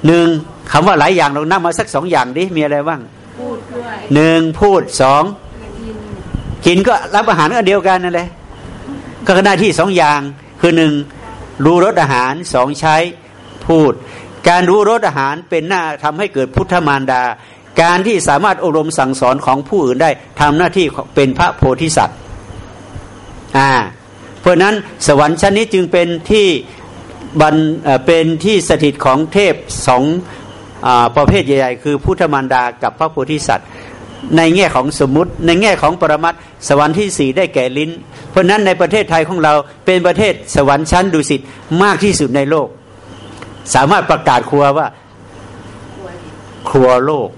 หนึ่งคำว่าหลายอย่างเรานับมาสักสองอย่างดิมีอะไรบ้างหนึ่งพูดสองกินก็รับอาหารก็เดียวกันนั่นแหละ ก็หน้าที่สองอย่าง คือหนึ่งรู้รสอาหารสองใช้พูด การรู้รสอาหารเป็นหน้าทำให้เกิดพุทธมารดา การที่สามารถอบรมสั่งสอนของผู้อื่นได้ทำหน้าที่เป็นพระโพธิสัตว์อ่าเพราะนั้นสวรรค์ชั้นนี้จึงเป็นที่บันเป็นที่สถิตของเทพสองประเภทใหญ่ ๆ คือพุทธมารดากับพระโพธิสัตว์ ในแง่ของสมมติ ในแง่ของปรมัตสวรรค์ที่สี่ได้แก่ลิ้น เพราะนั้นในประเทศไทยของเราเป็นประเทศสวรรค์ชั้นดุสิตมากที่สุดในโลก สามารถประกาศครัวว่า ครัวโลก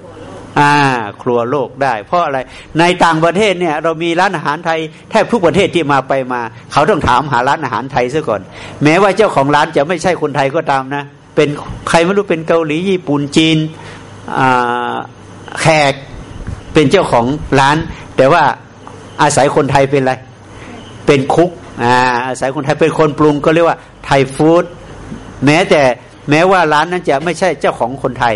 อ่าครัวโลกได้ เพราะอะไรในต่างประเทศเนี่ยเรามีร้านอาหารไทยแทบทุกประเทศที่มาไปมา เขาต้องถามหาร้านอาหารไทยซะก่อน แม้ว่าเจ้าของร้านจะไม่ใช่คนไทยก็ตามนะ เป็นใครไม่รู้เป็นเกาหลีญี่ปุ่นจีนแขก เป็นเจ้าของร้าน แต่ว่าอาศัยคนไทยเป็นอะไร เป็นคุกอ่าอาศัยคนไทยเป็นคนปรุงก็เรียกว่าไทยฟู้ดแม้แต่แม้ว่าร้านนั้นจะไม่ใช่เจ้าของคนไทย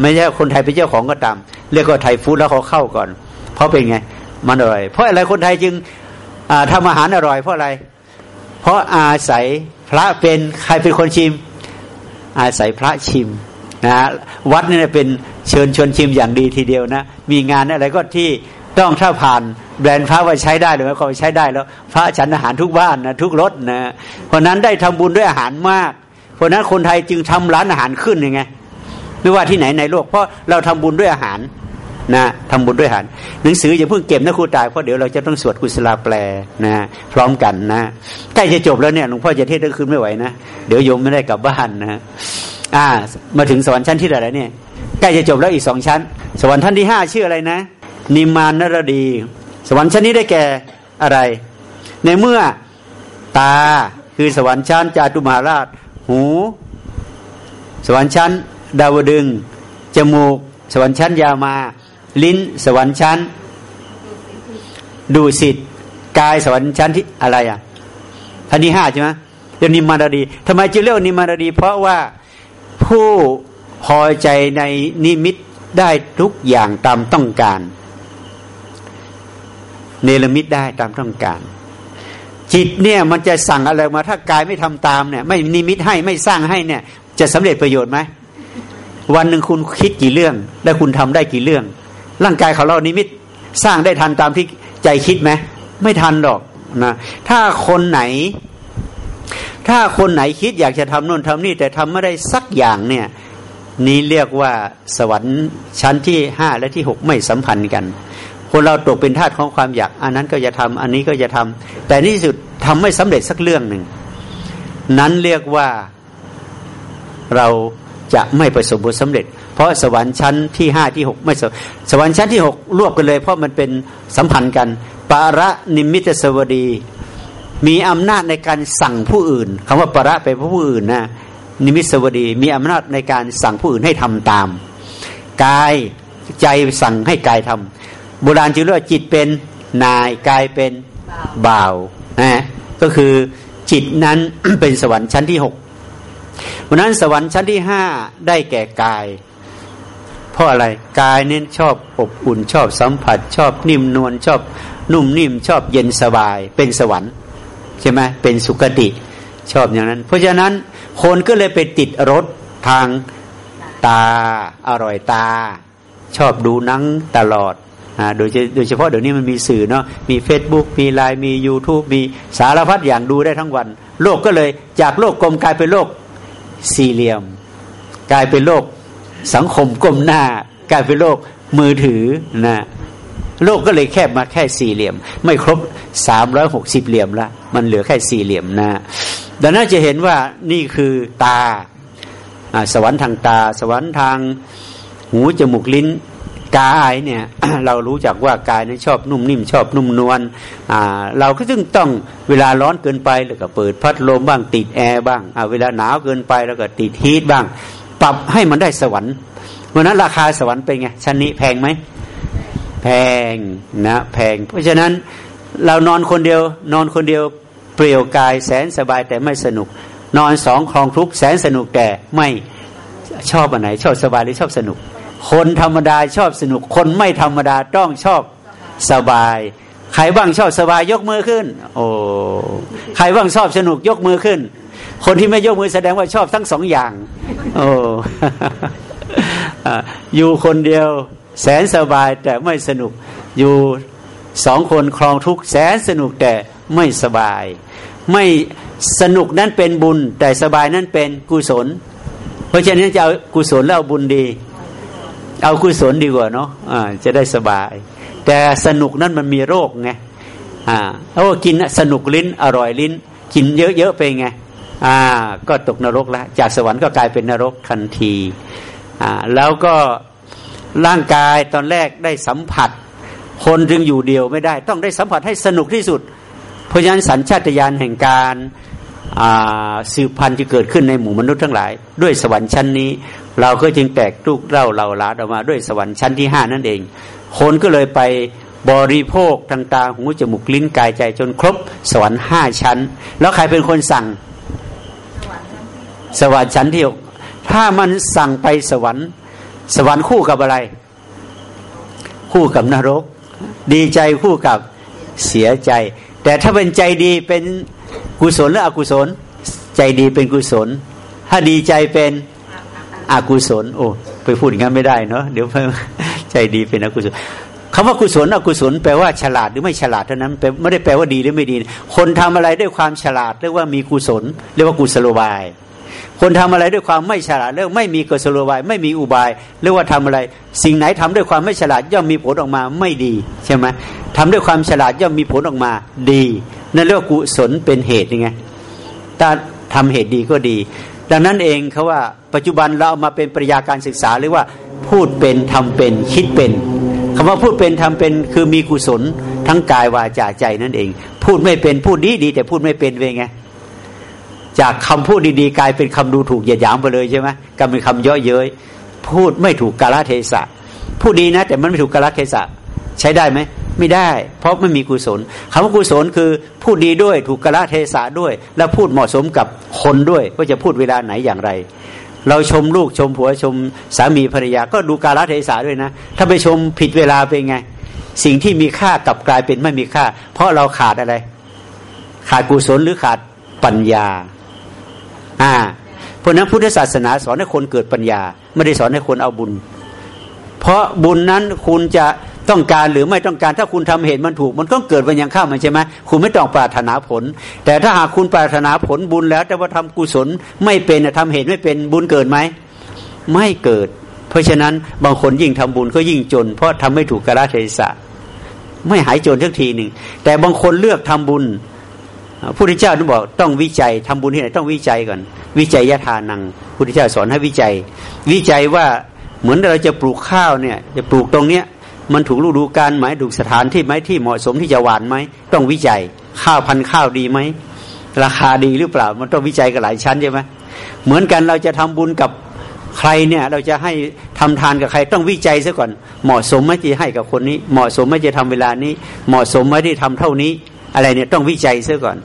ไม่ใช่คนไทยเป็นเจ้าของก็ตามเรียกว่าไทยฟู้ดแล้วเขาเข้าก่อน เพราะเป็นไงมันอร่อย เพราะอะไรคนไทยจึงทำอาหารอร่อย เพราะอะไร เพราะอาศัยพระเป็นใครเป็นคนชิม อาศัยพระชิมนะวัดนี่เป็น เชิญชวนชิมอย่างดีทีเดียวนะ มีงานอะไรก็ที่ต้องถ้าผ่านแบรนด์พระว่าใช้ได้หรือไม่ก็ใช้ได้แล้ว พระฉันอาหารทุกบ้านนะทุกรถนะเพราะนั้นได้ทำบุญด้วยอาหารมาก เพราะนั้นคนไทยจึงทำร้านอาหารขึ้นยังไงไม่ว่าที่ไหนในโลกเพราะเราทำบุญด้วยอาหารนะทำบุญด้วยอาหารหนังสืออย่าเพิ่งเก็บนะครูตายเพราะเดี๋ยวเราจะต้องสวดกุศลาแปลนะ พร้อมกันนะใกล้จะจบแล้วเนี่ยหลวงพ่อจะเทศทั้งคืนไม่ไหวนะ เดี๋ยวโยมไม่ได้กลับบ้านนะอ่า มาถึงสวรรค์ชั้นที่ไหนเนี่ย ใกล้จะจบแล้วอีกสองชั้น สวรรค์ชั้นที่ห้าชื่ออะไรนะ นิมานนรดี สวรรค์ชั้นนี้ได้แก่อะไร ในเมื่อตาคือสวรรค์ชั้นจาตุมาราช หู สวรรค์ชั้น ดาวดึง จมูก สวรรค์ชั้นยามา ลิ้น สวรรค์ชั้น ดูสิทธิ์กายสวรรค์ชั้นที่อะไรอะอันนี้ห้าใช่ไหมเรียกนิมานดีทำไมจึงเรียกนิมานดี เพราะว่าผู้ พอใจในนิมิตได้ทุกอย่างตามต้องการ เนรมิตได้ตามต้องการ จิตเนี่ยมันจะสั่งอะไรมาถ้ากายไม่ทำตามเนี่ย ไม่นิมิตให้ไม่สร้างให้เนี่ย จะสำเร็จประโยชน์ไหมวันหนึ่งคุณคิดกี่เรื่อง และคุณทำได้กี่เรื่อง ร่างกายของเรานิมิตสร้างได้ทันตามที่ใจคิดไหมไม่ทันหรอกนะถ้าคนไหน ถ้าคนไหนคิดอยากจะทำโน่นทำนี่แต่ทำไม่ได้สักอย่างเนี่ย นี้เรียกว่าสวรรค์ชั้นที่ห้าและที่หกไม่สัมพันธ์กัน คนเราตกเป็นทาสของความอยาก อันนั้นก็จะทำอันนี้ก็จะทำแต่ที่สุดทำไม่สำเร็จสักเรื่องหนึ่ง นั้นเรียกว่าเราจะไม่ประสบผลสำเร็จ เพราะสวรรค์ชั้นที่ห้าที่หกไม่สวรรค์ชั้นที่หกรวบกันเลย เพราะมันเป็นสัมพันธ์กันปาระนิมิตสวดี มีอำนาจในการสั่งผู้อื่นคำว่าปาระไปผู้อื่นนะ นิมิตสวดีมีอำนาจในการสั่งผู้อื่นให้ทำตาม กายใจสั่งให้กายทำโบราณจึงเรียกว่าจิตเป็นนายกายเป็นบ่าวนะก็คือจิตนั้นเป็นสวรรค์ชั้นที่หกเพราะนั้นสวรรค์ชั้นที่ห้าได้แก่กาย เพราะอะไรกายเน้นชอบอบอุ่นชอบสัมผัส ชอบนิ่มนวลชอบนุ่มนิ่มชอบเย็นสบายเป็นสวรรค์ใช่ไหมเป็นสุคติ ชอบอย่างนั้น เพราะฉะนั้นคนก็เลยไปติดรถทางตาอร่อยตา ชอบดูหนังตลอดนะโดยโดยเฉพาะเดี๋ยวนี้มันมีสื่อเนาะมี Facebook มีไลน์มี YouTube มีสารพัดอย่างดูได้ทั้งวัน โลกก็เลยจากโลกกลมกลายเป็นโลกสี่เหลี่ยม กลายเป็นโลกสังคมก้มหน้า กลายเป็นโลกมือถือนะโลกก็เลยแคบมาแค่สี่เหลี่ยม ไม่ครบ สามร้อยหกสิบเหลี่ยมละ มันเหลือแค่สี่เหลี่ยมนะดังนั้นจะเห็นว่านี่คือตาสวรรค์ทางตา สวรรค์ทางหูจมูกลิ้นกายเนี่ยเรารู้จักว่ากายนั้นชอบนุ่มนิ่มชอบนุ่มนวลเราก็จึงต้องเวลาร้อนเกินไปแล้วก็เปิดพัดลมบ้างติดแอร์บ้างเวลาหนาวเกินไปแล้วก็ติดฮีทบ้าง ปรับให้มันได้สวรรค์เพราะนั้นราคาสวรรค์เป็นไงชั้นนี้แพงไหมแพงนะแพง เพราะฉะนั้น เรานอนคนเดียว นอนคนเดียวเปลี่ยวกายแสนสบายแต่ไม่สนุก นอนสองคลองทุกแสนสนุกแต่ไม่ชอบอันไหน ชอบสบายหรือชอบสนุก คนธรรมดาชอบสนุก คนไม่ธรรมดาต้องชอบสบายใครบ้างชอบสบายยกมือขึ้น โอ้ใครบ้างชอบสนุกยกมือขึ้น คนที่ไม่ยกมือแสดงว่าชอบทั้งสองอย่าง โอ้อยู่คนเดียวแสนสบายแต่ไม่สนุกอยู่ สองคนครองทุกแสนสนุกแต่ไม่สบาย ไม่สนุกนั้นเป็นบุญ แต่สบายนั้นเป็นกุศล เพราะฉะนั้นจะเอากุศลแล้วเอาบุญดี เอากุศลดีกว่าเนาะะจะได้สบาย แต่สนุกนั้นมันมีโรคไงอ่าโอ้กินสนุกลิ้นอร่อยลิ้น กินเยอะๆไปไงอ่า ก็ตกนรกแล้วจากสวรรค์ก็กลายเป็นนรกทันทีอ่าแล้วก็ร่างกายตอนแรกได้สัมผัส คนจึงอยู่เดียวไม่ได้ ต้องได้สัมผัสให้สนุกที่สุด เพราะฉะนั้นสัญชาตญาณแห่งการสืบพันธุ์จะเกิดขึ้นในหมู่มนุษย์ทั้งหลาย ด้วยสวรรค์ชั้นนี้ เราก็จึงแตกลูกเล่าเราลาออกมาด้วยสวรรค์ชั้นที่ห้านั่นเอง คนก็เลยไปบริโภคทางตาหูจมูกลิ้นกายใจจนครบ สวรรค์ห้าชั้น แล้วใครเป็นคนสั่ง สวรรค์ชั้นที่หกถ้ามันสั่งไปสวรรค์ สวรรค์คู่กับอะไร คู่กับนรก ดีใจคู่กับเสียใจ แต่ถ้าเป็นใจดีเป็นกุศลหรืออกุศล ใจดีเป็นกุศล ถ้าดีใจเป็นอกุศล โอ้ไปพูดง่างนั้นไม่ได้เนาะเดี๋ยวใจดีเป็นอกุศลคำว่ากุศลอกุศลแปลว่าฉลาดหรือไม่ฉลาดเท่านั้นไม่ได้แปลว่าดีหรือไม่ดี คนทำอะไรด้วยความฉลาดเรียกว่ามีกุศล เรียกว่ากุศโลบาย คนทำอะไรด้วยความไม่ฉลาดเรียกไม่มีกุศโลบาย ไม่มีอุบายเรียกว่าทำอะไร สิ่งไหนทำด้วยความไม่ฉลาดย่อมมีผลออกมาไม่ดีใช่ไหมทำด้วยความฉลาดย่อมมีผลออกมาดี นั่นเรียกว่ากุศลเป็นเหตุยังไงถ้าทำเหตุดีก็ดี ดังนั้นเองเขาว่าปัจจุบันเราเอามาเป็นปริยาการศึกษาเรียกว่าพูดเป็นทำเป็นคิดเป็นคำว่าพูดเป็นทำเป็นคือมีกุศลทั้งกายวาจาใจนั่นเอง พูดไม่เป็นพูดดีดีแต่พูดไม่เป็นเวไง จากคำพูดดีๆ กลายเป็นคำดูถูกเหยียดหยามไปเลยใช่ไหมกลายเป็นคำเยอะเย้ยพูดไม่ถูกกาลเทศะพูดดีนะ แต่มันไม่ถูกกาลเทศะใช้ได้ไหมไม่ได้ เพราะไม่มีกุศลคำว่ากุศลคือพูดดีด้วยถูกกาลเทศะด้วย แล้วพูดเหมาะสมกับคนด้วยว่าจะพูดเวลาไหนอย่างไร เราชมลูกชมผัวชมสามีภรรยาก็ดูกาลเทศะด้วยนะ ถ้าไปชมผิดเวลาเป็นไง สิ่งที่มีค่ากลับกลายเป็นไม่มีค่า เพราะเราขาดอะไร ขาดกุศลหรือขาดปัญญา อ่า เพราะนั้นพุทธศาสนาสอนให้คนเกิดปัญญา ไม่ได้สอนให้คนเอาบุญ เพราะบุญนั้นคุณจะต้องการหรือไม่ต้องการถ้าคุณทำเหตุมันถูก มันก็เกิดวันยังข้ามันใช่ไหมคุณไม่ต้องปรารถนาผล แต่ถ้าหากคุณปรารถนาผลบุญแล้ว แต่ว่าทำกุศลไม่เป็นทำเหตุไม่เป็นบุญเกิดไหมไม่เกิด เพราะฉะนั้นบางคนยิ่งทำบุญก็ยิ่งจน เพราะทำไม่ถูกกระเทศะ ไม่หายจนทักทีหนึ่งแต่บางคนเลือกทำบุญ พุทธเจ้าต้องบอกต้องวิจัยทำบุญที่ไหนต้องวิจัยก่อน วิจัยยะทานังพุทธเจ้าสอนให้วิจัย วิจัยว่าเหมือนเราจะปลูกข้าวเนี่ยจะปลูกตรงเนี้ยมันถูกฤดูกาลไหมถูกสถานที่ไหมที่เหมาะสมที่จะหวานไหมต้องวิจัยข้าวพันข้าวดีไหมราคาดีหรือเปล่า มันต้องวิจัยกันหลายชั้นใช่ไหมเหมือนกันเราจะทำบุญกับใครเนี่ยเราจะให้ทำทานกับใครต้องวิจัยซะก่อน เหมาะสมไหมที่ให้กับคนนี้ เหมาะสมไหมจะทำเวลานี้ เหมาะสมไหมที่ทำเท่านี้ อะไรเนี่ยต้องวิจัยซะก่อน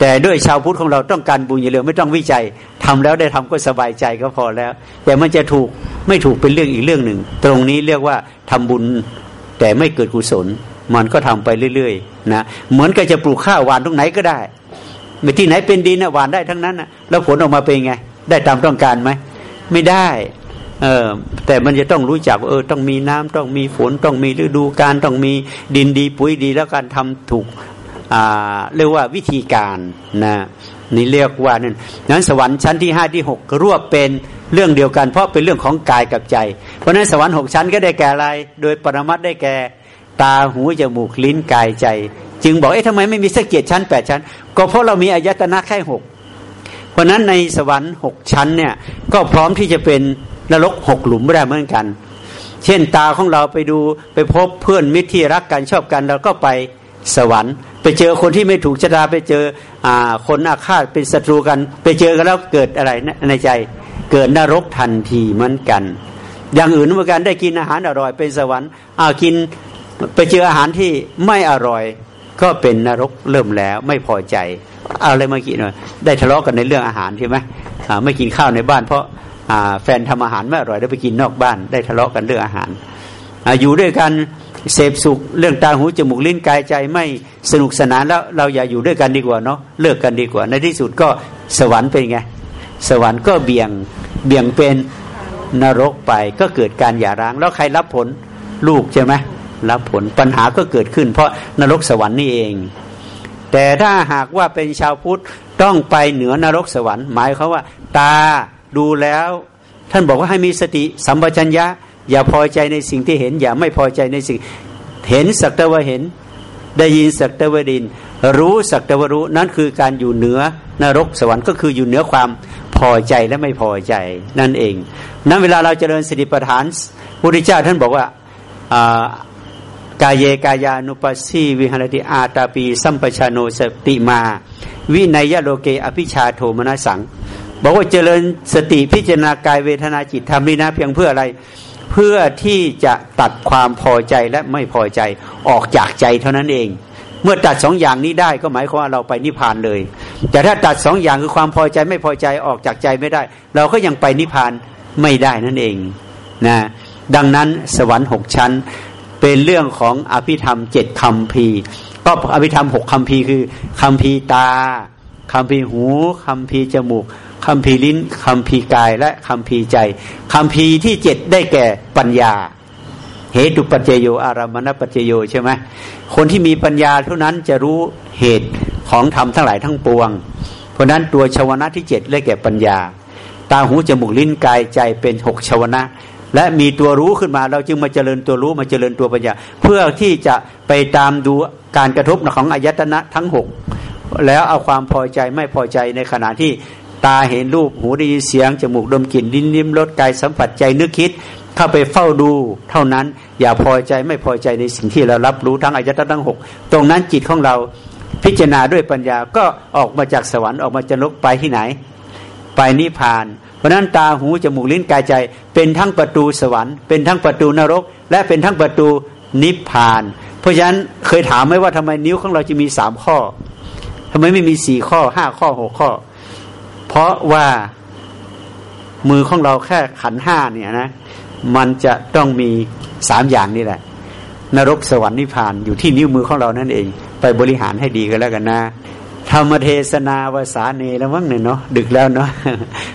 แต่ด้วยชาวพุทธของเราต้องการบุญอย่าเลยไม่ต้องวิจัยทำแล้วได้ทำก็สบายใจก็พอแล้ว แต่มันจะถูกไม่ถูกเป็นเรื่องอีกเรื่องหนึ่ง ตรงนี้เรียกว่าทำบุญแต่ไม่เกิดกุศล มันก็ทำไปเรื่อยๆนะเหมือนกับจะปลูกข้าวหวานตรงไหนก็ได้ไปที่ไหนเป็นดินนะหวานได้ทั้งนั้นนะแล้วผลออกมาเป็นไง ได้ตามต้องการไหมไม่ได้เออแต่มันจะต้องรู้จักเออต้องมีน้ำต้องมีฝนต้องมีฤดูกาลต้องมีดินดีปุ๋ยดีแล้วการทำถูก เรียกว่าวิธีการนะนี่เรียกว่านั่นนั้นสวรรค์ชั้นที่ห้าที่หกรวบเป็นเรื่องเดียวกัน เพราะเป็นเรื่องของกายกับใจ เพราะนั้นสวรรค์หกชั้นก็ได้แก่อะไร โดยปรมัตได้แก่ตาหูจมูกลิ้นกายใจ จึงบอกเอ๊ะทำไมไม่มีสักเกียรชั้นแปดชั้น ก็เพราะเรามีอายตนะแค่หกเพราะนั้นในสวรรค์หกชั้นเนี่ยก็พร้อมที่จะเป็นนรกหกหลุมได้เหมือนกัน เช่นตาของเราไปดูไปพบเพื่อนมิตรที่รักกันชอบกันเราก็ไปสวรรค์ ไปเจอคนที่ไม่ถูกชะตาไปเจออ่าคนอาฆาตเป็นศัตรูกัน ไปเจอกันแล้วเกิดอะไรในใจ เกิดนรกทันทีเหมือนกัน อย่างอื่นเหมือนกันได้กินอาหารอร่อยเป็นสวรรค์อากินไปเจออาหารที่ไม่อร่อย ก็เป็นนรกเริ่มแล้วไม่พอใจเอาอะไรเมื่อกี้หน่อยได้ทะเลาะกันในเรื่องอาหารใช่ไหมไม่กินข้าวในบ้านเพราะแฟนทำอาหารไม่อร่อยได้ไปกินนอกบ้าน ได้ทะเลาะกันเรื่องอาหารออยู่ด้วยกัน เสพสุขเรื่องตาหูจมูกลิ้นกายใจไม่สนุกสนานแล้วเราอย่าอยู่ด้วยกันดีกว่าเนาะเลิกกันดีกว่า ในที่สุดก็สวรรค์เป็นไง สวรรค์ก็เบี่ยงเบี่ยงเป็นนรกไปก็เกิดการหย่าร้าง แล้วใครรับผลลูกใช่ไหมรับผลปัญหาก็เกิดขึ้น เพราะนรกสวรรค์นี่เอง แต่ถ้าหากว่าเป็นชาวพุทธต้องไปเหนือนรกสวรรค์ หมายเขาว่า ตาดูแล้ว ท่านบอกว่าให้มีสติสัมปชัญญะ อย่าพอใจในสิ่งที่เห็น อย่าไม่พอใจในสิ่ง เห็นสักแต่ว่าเห็น ได้ยินสักแต่ว่าดิน รู้สักแต่ว่ารู้นั่นคือการอยู่เหนือนรกสวรรค์ก็คืออยู่เหนือความพอใจและไม่พอใจนั่นเอง นั้นเวลาเราเจริญสติปัฏฐานพุทธเจ้าท่านบอกว่ากายเยกายานุปัสสีวิหารติอาตาปี สัมปชานโนสติมา วินัยโลเกอภิชาโทมนัสัง บอกว่าเจริญสติพิจารณากายเวทนาจิตทำนี่นะเพียงเพื่ออะไร พื่อที่จะตัดความพอใจและไม่พอใจออกจากใจเท่านั้นเอง เมื่อตัดสองอย่างนี้ได้ก็หมายความว่าเราไปนิพพานเลย แต่ถ้าตัดสองอย่างคือความพอใจไม่พอใจออกจากใจไม่ได้ เราก็ยังไปนิพพานไม่ได้นั่นเองนะดังนั้นสวรรค์หกชั้นเป็นเรื่องของอภิธรรมเจ็ดคำพีก็อภิธรรมหกคำพีคือคำพีตาคำพีหูคำพีจมูก คำพีลิ้นคำพีกายและคำพีใจคำพีที่เจ็ดได้แก่ปัญญา เหตุปัจเจโยอารามณปัจเจโยใช่ไหมคนที่มีปัญญาเท่านั้นจะรู้เหตุของธรรมทั้งหลายทั้งปวง เพราะนั้นตัวชวนะที่เจ็ดได้แก่ปัญญา ตาหูจมูกลิ้นกายใจเป็นหกชวนะและมีตัวรู้ขึ้นมาเราจึงมาเจริญตัวรู้มาเจริญตัวปัญญา เพื่อที่จะไปตามดูการกระทบของอายตนะทั้งหกแล้วเอาความพอใจไม่พอใจในขณะที่ ตาเห็นรูปหูได้ยินเสียงจมูกดมกลิ่นลิ้นลิ้มรสกายสัมผัสใจนึกคิด เข้าไปเฝ้าดูเท่านั้น อย่าพอใจไม่พอใจในสิ่งที่เรารับรู้ทั้งอายตนะทั้งหกตรงนั้นจิตของเราพิจารณาด้วยปัญญาก็ออกมาจากสวรรค์ออกมาจะลกไปที่ไหน ไปนิพพาน เพราะนั้นตาหูจมูกลิ้นกายใจ เป็นทั้งประตูสวรรค์เป็นทั้งประตูนรก และเป็นทั้งประตูนิพพาน เพราะฉะนั้นเคยถามไหมว่าทำไมนิ้วของเราจะมีสามข้อทำไมไม่มีสี่ข้อห้าข้อหกข้อ เพราะว่ามือของเราแค่ขันห้าเนี่ยนะ มันจะต้องมีสามอย่างนี่แหละ นรกสวรรค์นิพพานอยู่ที่นิ้วมือของเรานั่นเอง ไปบริหารให้ดีก็แล้วกันนะธรรมเทศนาวาสาเนแล้วมั้งเนี่ยเนาะดึกแล้วเนาะ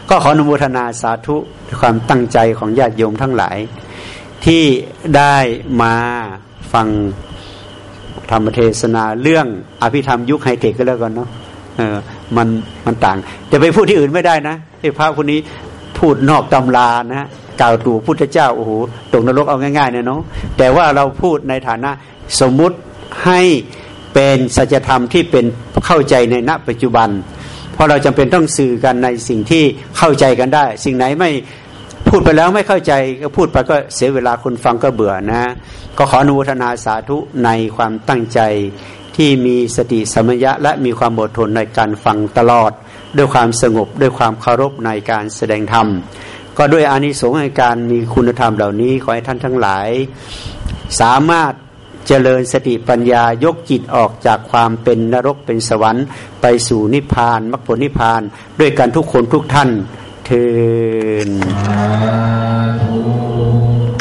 ก็ขออนุโมทนาสาธุความตั้งใจของญาติโยมทั้งหลาย ที่ได้มาฟังธรรมเทศนาเรื่องอภิธรรมยุคไฮเทคก็แล้วกันเนาะเออ มันมันต่างจะไปพูดที่อื่นไม่ได้นะไอ้พระคนนี้พูดนอกตำรานะกล่าวตู่พุทธเจ้าโอ้โหตกนรกเอาง่ายๆเนี่ยเนาะแต่ว่าเราพูดในฐานะสมมุติให้เป็นสัจธรรมที่เป็นเข้าใจในณปัจจุบัน เพราะเราจำเป็นต้องสื่อกันในสิ่งที่เข้าใจกันได้ สิ่งไหนไม่พูดไปแล้วไม่เข้าใจก็พูดไปก็เสียเวลาคนฟังก็เบื่อนะ ก็ขออนุโมทนาสาธุในความตั้งใจ ที่มีสติสมัยะและมีความอดทนในการฟังตลอด ด้วยความสงบด้วยความเคารพในการแสดงธรรม ก็ด้วยอานิสงส์ในการมีคุณธรรมเหล่านี้ขอให้ท่านทั้งหลาย สามารถเจริญสติปัญญายกจิตออกจากความเป็นนรกเป็นสวรรค์ไปสู่นิพพานมรรคผลนิพพาน ด้วยกันทุกคนทุกท่านเทิน